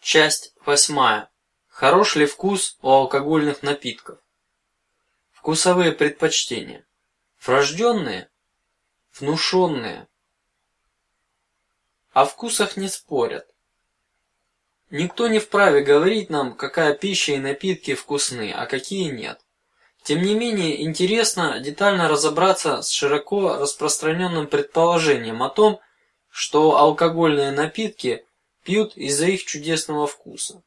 Часть восьмая. Хорош ли вкус у алкогольных напитков? Вкусовые предпочтения. Врожденные, внушенные. О вкусах не спорят. Никто не вправе говорить нам, какая пища и напитки вкусны, а какие нет. Тем не менее, интересно детально разобраться с широко распространенным предположением о том, что алкогольные напитки пьют из-за их чудесного вкуса.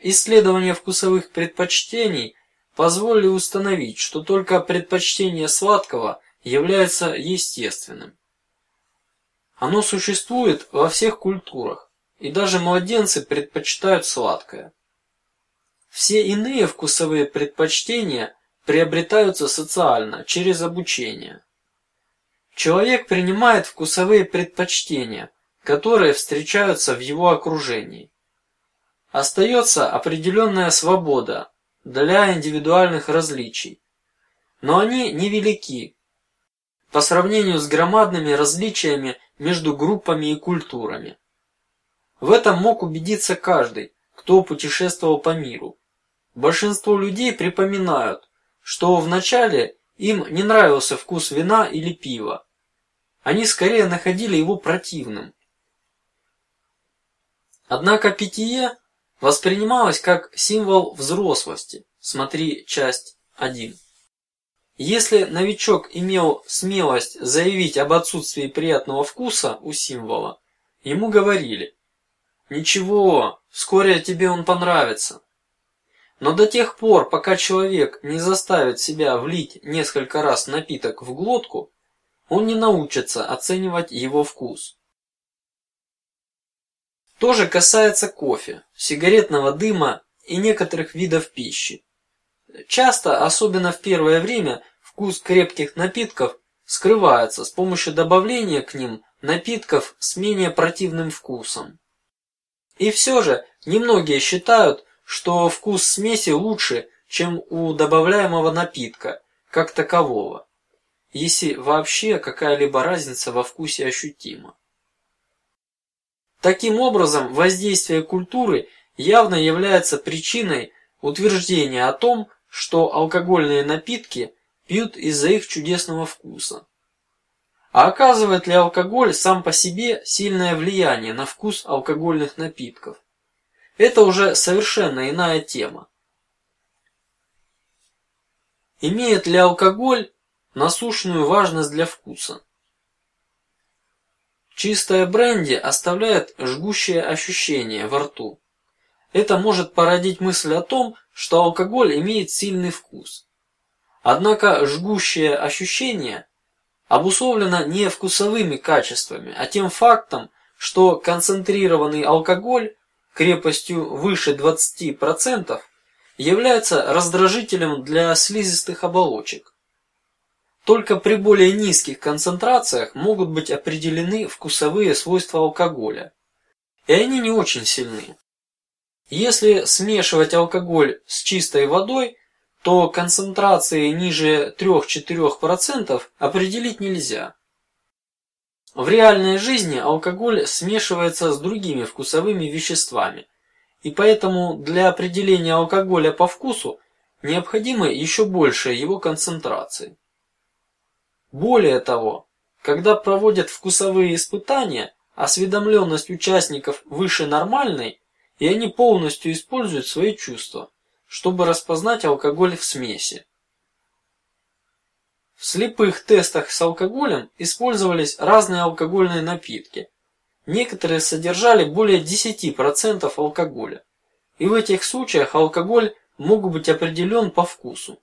Исследования вкусовых предпочтений позволили установить, что только предпочтение сладкого является естественным. Оно существует во всех культурах, и даже младенцы предпочитают сладкое. Все иные вкусовые предпочтения приобретаются социально через обучение. Человек принимает вкусовые предпочтения, которые встречаются в его окружении. Остается определенная свобода для индивидуальных различий, но они невелики по сравнению с громадными различиями между группами и культурами. В этом мог убедиться каждый, кто путешествовал по миру. Большинство людей припоминают, что вначале им не нравился вкус вина или пива. Они скорее находили его противным. Однако питье воспринималось как символ взрослости. Смотри часть 1. Если новичок имел смелость заявить об отсутствии приятного вкуса у символа, ему говорили: "Ничего, вскоре тебе он понравится". Но до тех пор, пока человек не заставит себя влить несколько раз напиток в глотку, он не научится оценивать его вкус. То же касается кофе, сигаретного дыма и некоторых видов пищи. Часто, особенно в первое время, вкус крепких напитков скрывается с помощью добавления к ним напитков с менее противным вкусом. И все же немногие считают, что вкус смеси лучше, чем у добавляемого напитка как такового, если вообще какая-либо разница во вкусе ощутима. Таким образом, воздействие культуры явно является причиной утверждения о том, что алкогольные напитки пьют из-за их чудесного вкуса. А оказывает ли алкоголь сам по себе сильное влияние на вкус алкогольных напитков? Это уже совершенно иная тема. Имеет ли алкоголь насущную важность для вкуса? Чистое бренди оставляет жгущее ощущение во рту. Это может породить мысль о том, что алкоголь имеет сильный вкус. Однако жгущее ощущение обусловлено не вкусовыми качествами, а тем фактом, что концентрированный алкоголь крепостью выше 20 процентов является раздражителем для слизистых оболочек. Только при более низких концентрациях могут быть определены вкусовые свойства алкоголя, и они не очень сильны. Если смешивать алкоголь с чистой водой, то концентрации ниже 3-4 процентов определить нельзя. В реальной жизни алкоголь смешивается с другими вкусовыми веществами, и поэтому для определения алкоголя по вкусу необходимо еще больше его концентрации. Более того, когда проводят вкусовые испытания, осведомленность участников выше нормальной, и они полностью используют свои чувства, чтобы распознать алкоголь в смеси. В слепых тестах с алкоголем использовались разные алкогольные напитки. Некоторые содержали более 10% алкоголя, и в этих случаях алкоголь мог быть определен по вкусу.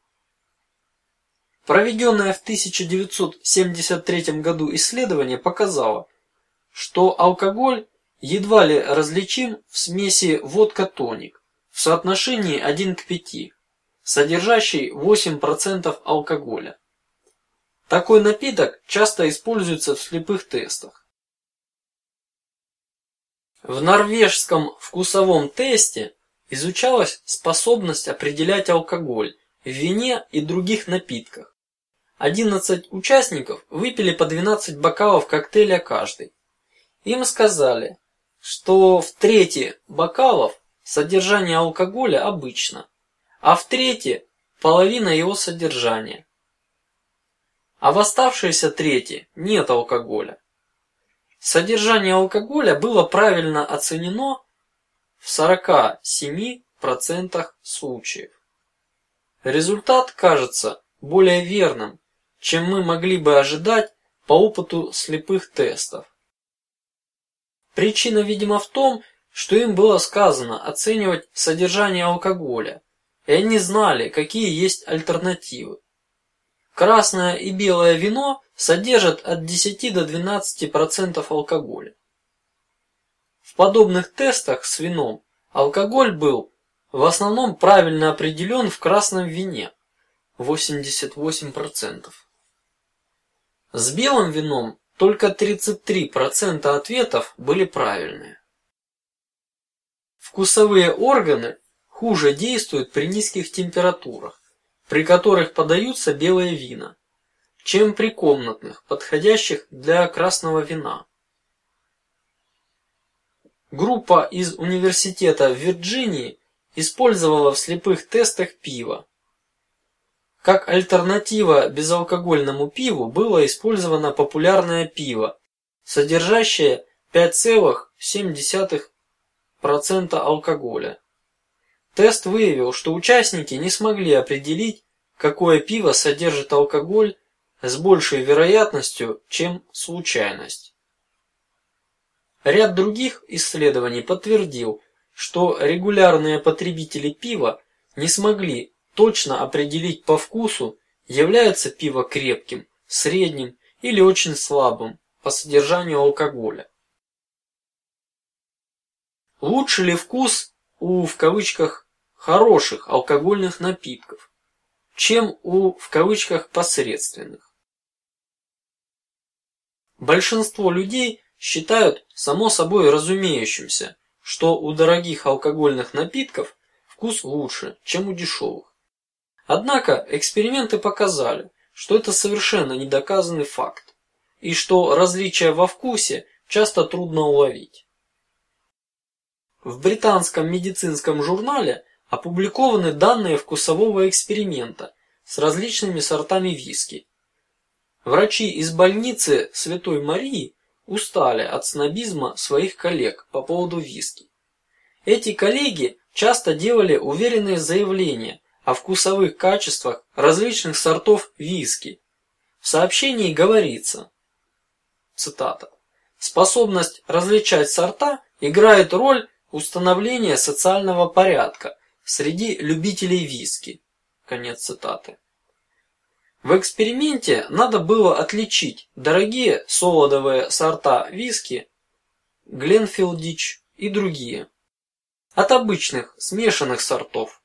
Проведенное в 1973 году исследование показало, что алкоголь едва ли различим в смеси водка-тоник в соотношении 1 к 5, содержащей 8% алкоголя. Такой напиток часто используется в слепых тестах. В норвежском вкусовом тесте изучалась способность определять алкоголь в вине и других напитках. 11 участников выпили по 12 бокалов коктейля каждый. Им сказали: что в трети бокалов содержание алкоголя обычно, а в трети половина его содержания, а в оставшейся трети нет алкоголя. Содержание алкоголя было правильно оценено в 47 процентах случаев. Результат кажется более верным, чем мы могли бы ожидать по опыту слепых тестов. Причина, видимо, в том, что им было сказано оценивать содержание алкоголя, и они знали, какие есть альтернативы. Красное и белое вино содержат от 10 до 12 процентов алкоголя. В подобных тестах с вином алкоголь был в основном правильно определен в красном вине 88 процентов. С белым вином только 33 процента ответов были правильные. Вкусовые органы хуже действуют при низких температурах, при которых подаются белые вина, чем при комнатных, подходящих для красного вина. Группа из университета Вирджинии использовала в слепых тестах пиво. Как альтернатива безалкогольному пиву было использовано популярное пиво, содержащее 5,7 процента алкоголя. Тест выявил, что участники не смогли определить, какое пиво содержит алкоголь с большей вероятностью, чем случайность. Ряд других исследований подтвердил, что регулярные потребители пива не смогли точно определить по вкусу, является пиво крепким, средним или очень слабым по содержанию алкоголя. Лучше ли вкус у в кавычках хороших алкогольных напитков, чем у в кавычках посредственных? Большинство людей считают само собой разумеющимся, что у дорогих алкогольных напитков вкус лучше, чем у дешевых. Однако эксперименты показали, что это совершенно недоказанный факт, и что различия во вкусе часто трудно уловить. В британском медицинском журнале опубликованы данные вкусового эксперимента с различными сортами виски. Врачи из больницы Святой Марии устали от снобизма своих коллег по поводу виски. Эти коллеги часто делали уверенные заявления о вкусовых качествах различных сортов виски. В сообщении говорится, цитата: "Способность различать сорта играет роль Установление социального порядка среди любителей виски. Конец цитаты. В эксперименте надо было отличить дорогие солодовые сорта виски, Glenfiddich и другие, от обычных смешанных сортов,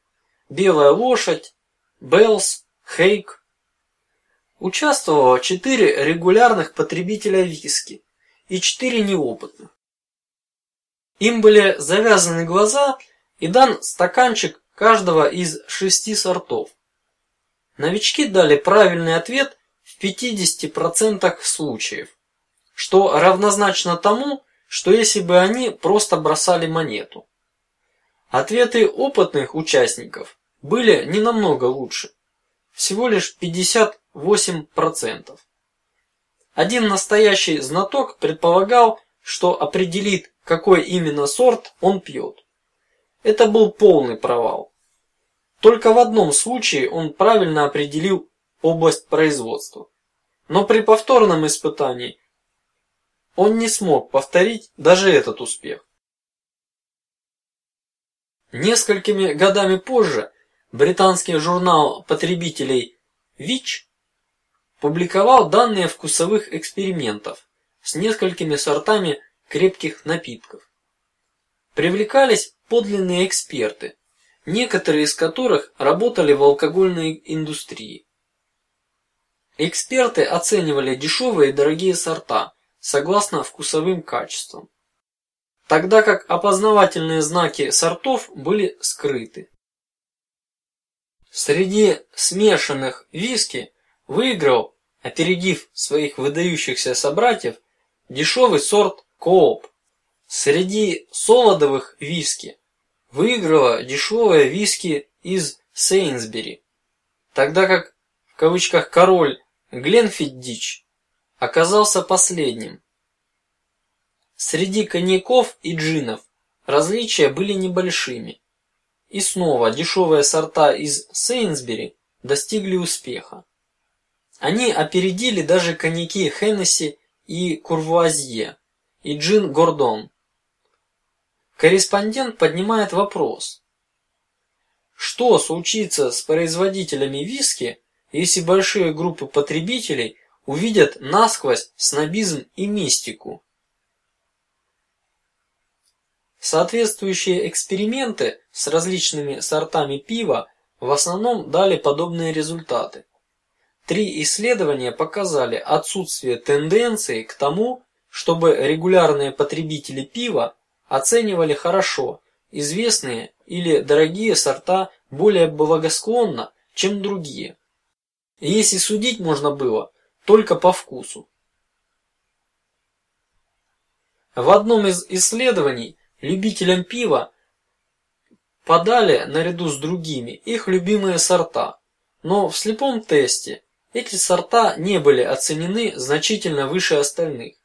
Белая лошадь, Bell's, Haig. Участвовало четыре регулярных потребителя виски и четыре неопытных. Им были завязаны глаза и дан стаканчик каждого из шести сортов. Новички дали правильный ответ в 50 процентах случаев, что равнозначно тому, что если бы они просто бросали монету. Ответы опытных участников были не намного лучше, всего лишь 58 процентов. Один настоящий знаток предполагал, что определит какой именно сорт он пьет. Это был полный провал. Только в одном случае он правильно определил область производства, но при повторном испытании он не смог повторить даже этот успех. Несколькими годами позже британский журнал потребителей ВИЧ публиковал данные вкусовых экспериментов с несколькими сортами крепких напитков. Привлекались подлинные эксперты, некоторые из которых работали в алкогольной индустрии. Эксперты оценивали дешевые и дорогие сорта согласно вкусовым качествам, тогда как опознавательные знаки сортов были скрыты. Среди смешанных виски выиграл, опередив своих выдающихся собратьев, дешевый сорт Кооп Среди солодовых виски выиграла дешевая виски из Сейнсбери, тогда как в кавычках король Гленфиддич оказался последним. Среди коньяков и джинов различия были небольшими, и снова дешевые сорта из Сейнсбери достигли успеха. Они опередили даже коньяки Хеннесси и Курвуазье и джин Гордон. Корреспондент поднимает вопрос: что случится с производителями виски, если большие группы потребителей увидят насквозь снобизм и мистику? Соответствующие эксперименты с различными сортами пива в основном дали подобные результаты. Три исследования показали отсутствие тенденции к тому, чтобы регулярные потребители пива оценивали хорошо известные или дорогие сорта более благосклонно, чем другие. Если судить можно было только по вкусу. В одном из исследований Любителям пива подали наряду с другими их любимые сорта, но в слепом тесте эти сорта не были оценены значительно выше остальных.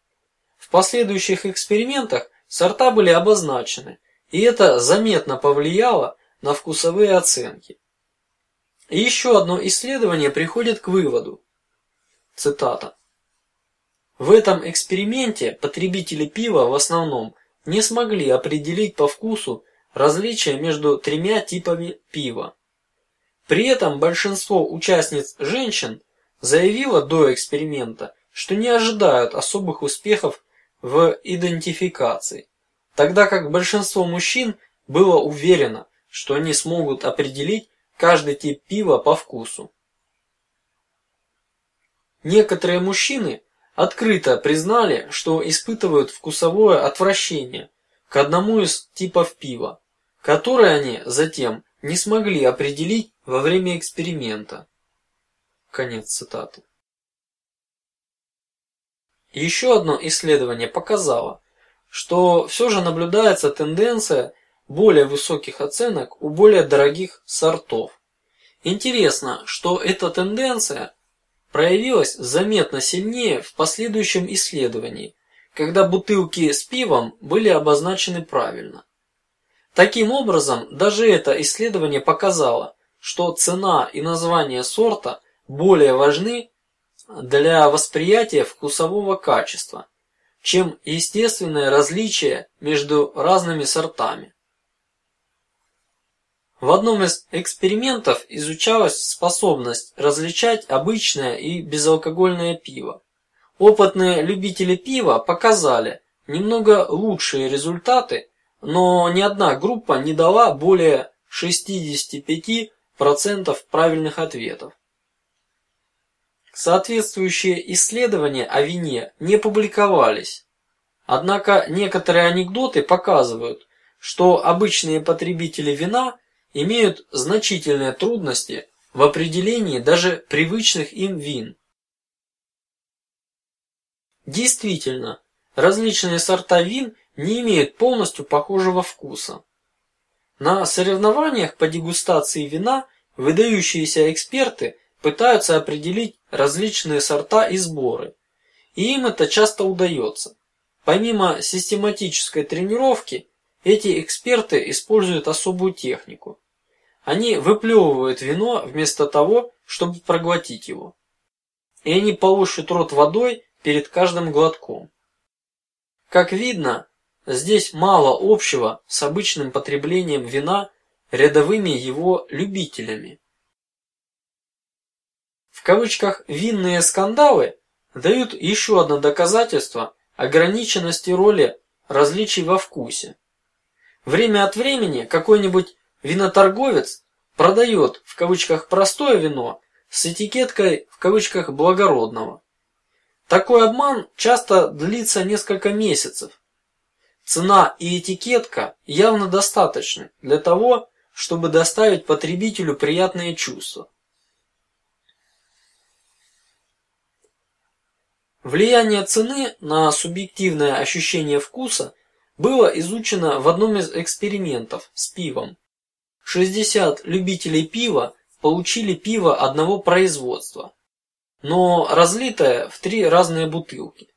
В последующих экспериментах сорта были обозначены, и это заметно повлияло на вкусовые оценки. И еще одно исследование приходит к выводу. Цитата. В этом эксперименте потребители пива в основном не смогли определить по вкусу различия между тремя типами пива. При этом большинство участниц женщин заявило до эксперимента, что не ожидают особых успехов в идентификации, тогда как большинство мужчин было уверено, что они смогут определить каждый тип пива по вкусу. Некоторые мужчины открыто признали, что испытывают вкусовое отвращение к одному из типов пива, которое они затем не смогли определить во время эксперимента. Конец цитаты. Еще одно исследование показало, что все же наблюдается тенденция более высоких оценок у более дорогих сортов. Интересно, что эта тенденция проявилась заметно сильнее в последующем исследовании, когда бутылки с пивом были обозначены правильно. Таким образом, даже это исследование показало, что цена и название сорта более важны для восприятия вкусового качества, чем естественное различие между разными сортами. В одном из экспериментов изучалась способность различать обычное и безалкогольное пиво. Опытные любители пива показали немного лучшие результаты, но ни одна группа не дала более 65 процентов правильных ответов. Соответствующие исследования о вине не публиковались. Однако некоторые анекдоты показывают, что обычные потребители вина имеют значительные трудности в определении даже привычных им вин. Действительно, различные сорта вин не имеют полностью похожего вкуса. На соревнованиях по дегустации вина выдающиеся эксперты пытаются определить различные сорта и сборы, и им это часто удается. Помимо систематической тренировки, эти эксперты используют особую технику. Они выплевывают вино вместо того, чтобы проглотить его, и они полощут рот водой перед каждым глотком. Как видно, здесь мало общего с обычным потреблением вина рядовыми его любителями. В кавычках винные скандалы дают еще одно доказательство ограниченности роли различий во вкусе. Время от времени какой-нибудь виноторговец продает в кавычках простое вино с этикеткой в кавычках благородного. Такой обман часто длится несколько месяцев. Цена и этикетка явно достаточны для того, чтобы доставить потребителю приятные чувства. Влияние цены на субъективное ощущение вкуса было изучено в одном из экспериментов с пивом. 60 любителей пива получили пиво одного производства, но разлитое в три разные бутылки.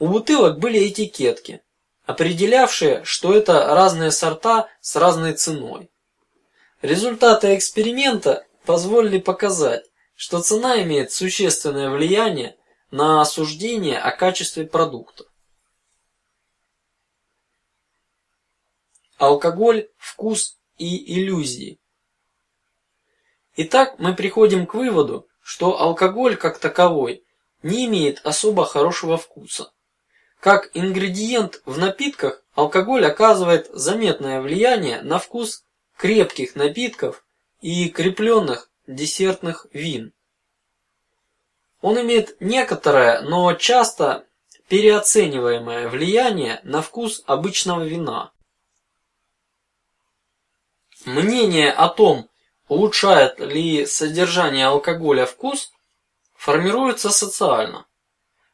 У бутылок были этикетки, определявшие, что это разные сорта с разной ценой. Результаты эксперимента позволили показать, что цена имеет существенное влияние на осуждение о качестве продукта. Алкоголь, вкус и иллюзии. Итак, мы приходим к выводу, что алкоголь как таковой не имеет особо хорошего вкуса. Как ингредиент в напитках, алкоголь оказывает заметное влияние на вкус крепких напитков и крепленных десертных вин. Он имеет некоторое, но часто переоцениваемое влияние на вкус обычного вина. Мнение о том, улучшает ли содержание алкоголя вкус, формируется социально.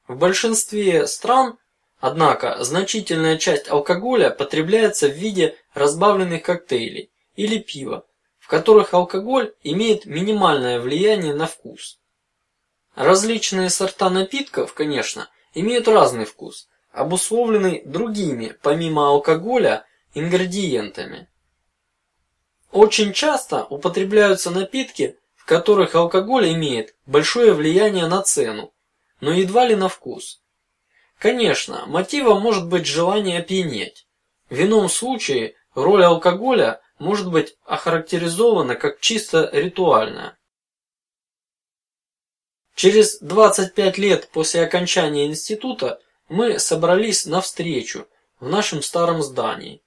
В большинстве стран, однако, значительная часть алкоголя потребляется в виде разбавленных коктейлей или пива, в которых алкоголь имеет минимальное влияние на вкус. Различные сорта напитков, конечно, имеют разный вкус, обусловленный другими, помимо алкоголя, ингредиентами. Очень часто употребляются напитки, в которых алкоголь имеет большое влияние на цену, но едва ли на вкус. Конечно, мотивом может быть желание опьянеть. В ином случае роль алкоголя может быть охарактеризована как чисто ритуальная. Через 25 лет после окончания института мы собрались на встречу в нашем старом здании.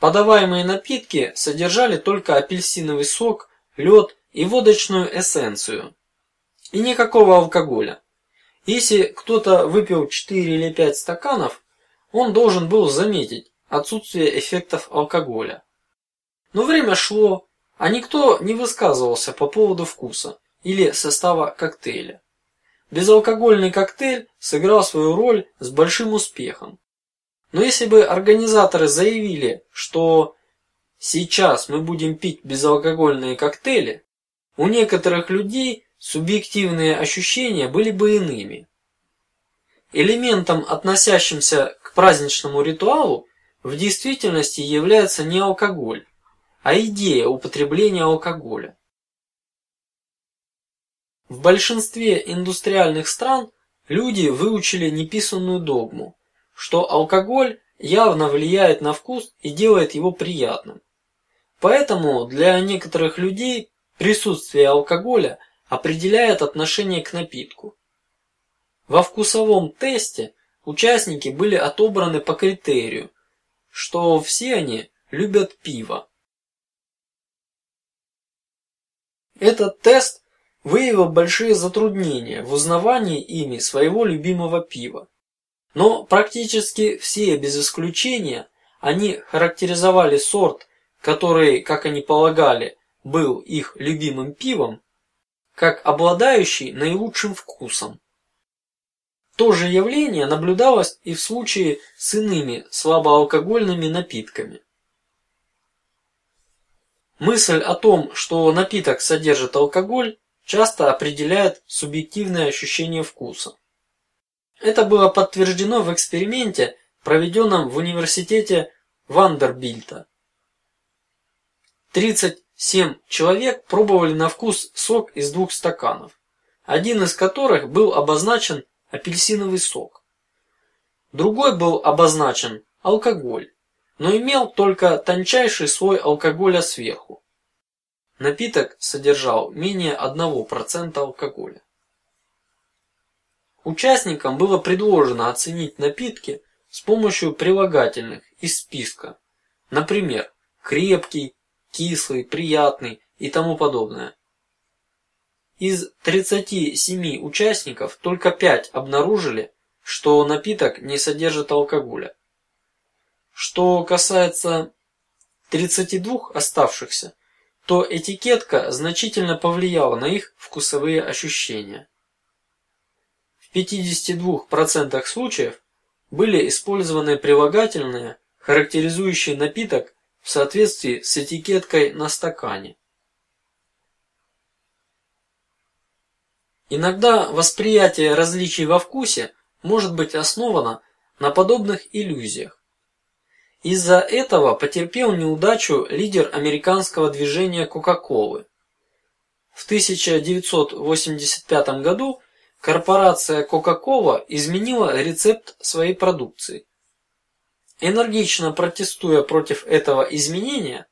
Подаваемые напитки содержали только апельсиновый сок, лед и водочную эссенцию, и никакого алкоголя. Если кто-то выпил 4 или 5 стаканов, он должен был заметить отсутствие эффектов алкоголя. Но время шло, а никто не высказывался по поводу вкуса или состава коктейля. Безалкогольный коктейль сыграл свою роль с большим успехом. Но если бы организаторы заявили, что сейчас мы будем пить безалкогольные коктейли, у некоторых людей субъективные ощущения были бы иными. Элементом, относящимся к праздничному ритуалу, в действительности является не алкоголь, а идея употребления алкоголя. В большинстве индустриальных стран люди выучили неписанную догму что алкоголь явно влияет на вкус и делает его приятным. Поэтому для некоторых людей присутствие алкоголя определяет отношение к напитку. Во вкусовом тесте участники были отобраны по критерию, что все они любят пиво. Этот тест выявил большие затруднения в узнавании ими своего любимого пива. Но практически все без исключения они характеризовали сорт, который, как они полагали, был их любимым пивом, как обладающий наилучшим вкусом. То же явление наблюдалось и в случае с иными слабоалкогольными напитками. Мысль о том, что напиток содержит алкоголь, часто определяет субъективное ощущение вкуса. Это было подтверждено в эксперименте, проведенном в университете Вандербильта. 37 человек пробовали на вкус сок из двух стаканов, один из которых был обозначен апельсиновый сок, другой был обозначен алкоголь, но имел только тончайший слой алкоголя сверху. Напиток содержал менее одного процента алкоголя. Участникам было предложено оценить напитки с помощью прилагательных из списка, например, крепкий, кислый, приятный и тому подобное. Из 37 участников только 5 обнаружили, что напиток не содержит алкоголя. Что касается 32 оставшихся, то этикетка значительно повлияла на их вкусовые ощущения. В 52% случаев были использованы прилагательные характеризующий напиток в соответствии с этикеткой на стакане. Иногда восприятие различий во вкусе может быть основано на подобных иллюзиях. Из-за этого потерпел неудачу лидер американского движения Кока-Колы. В 1985 году корпорация Coca-Cola изменила рецепт своей продукции. Энергично протестуя против этого изменения,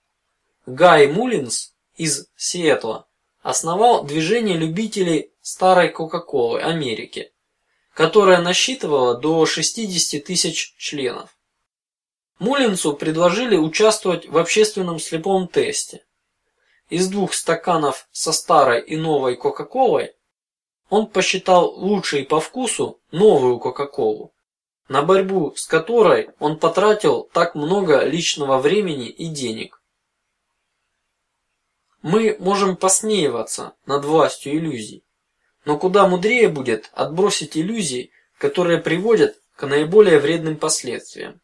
Гай Мулинс из Сиэтла основал движение любителей старой Кока-Колы Америки, которое насчитывало до 60 тысяч членов. Мулинсу предложили участвовать в общественном слепом тесте. Из двух стаканов со старой и новой Кока-Колой он посчитал лучшей по вкусу новую Кока-Колу, на борьбу с которой он потратил так много личного времени и денег. Мы можем посмеиваться над властью иллюзий, но куда мудрее будет отбросить иллюзии, которые приводят к наиболее вредным последствиям.